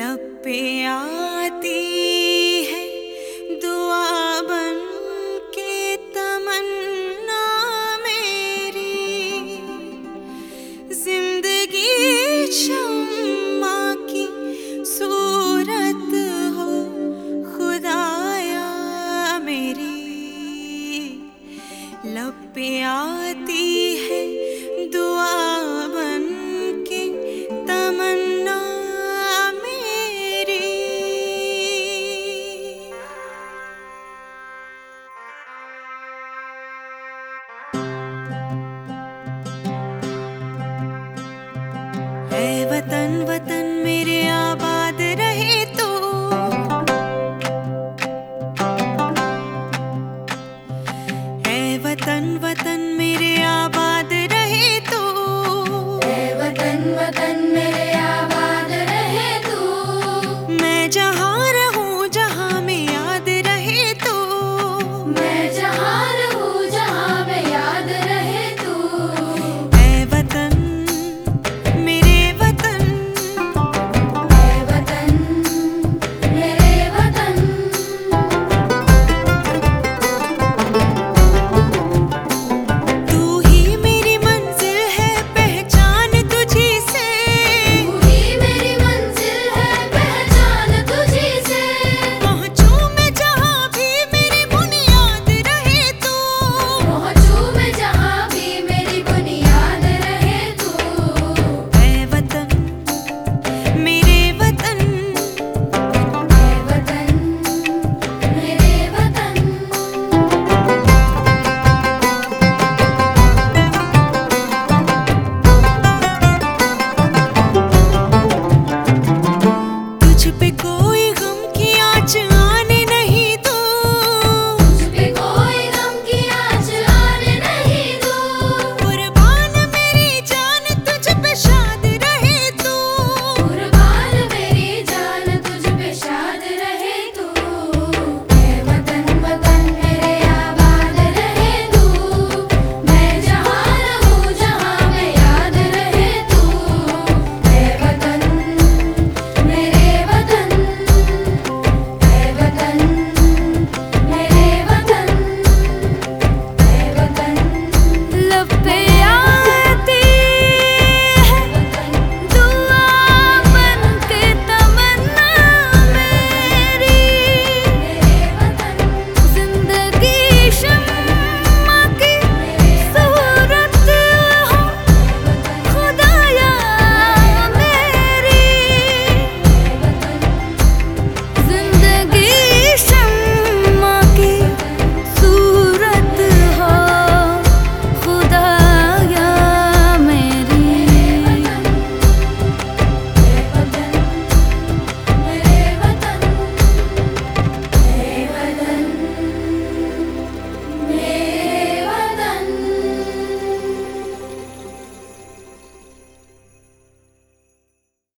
लब पे आती है। दुआ बन के तमन्ना मेरी। ज़िंदगी शम्मा की सूरत हो, खुदाया मेरी। लब आती है दुआ वतन वतन मेरे आबाद रहे तो। है वतन वतन मेरे आबाद रहे तो। है वतन वतन